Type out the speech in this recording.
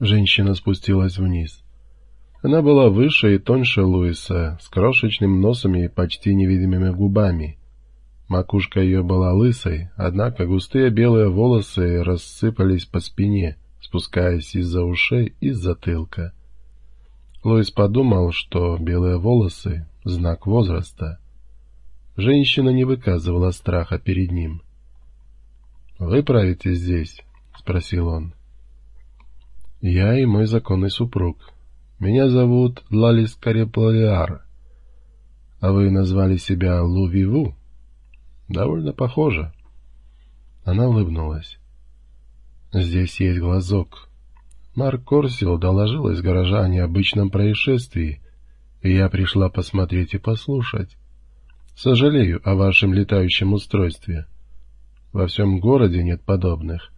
Женщина спустилась вниз. Она была выше и тоньше Луиса, с крошечным носом и почти невидимыми губами. Макушка ее была лысой, однако густые белые волосы рассыпались по спине, спускаясь из-за ушей и затылка. Луис подумал, что белые волосы — знак возраста. Женщина не выказывала страха перед ним. «Вы правите здесь?» — спросил он. «Я и мой законный супруг. Меня зовут Лалис Кареплалиар. А вы назвали себя Лувиву?» Довольно похоже. Она улыбнулась. Здесь есть глазок. Марк Корсил доложил из гаража о необычном происшествии, и я пришла посмотреть и послушать. Сожалею о вашем летающем устройстве. Во всем городе нет подобных.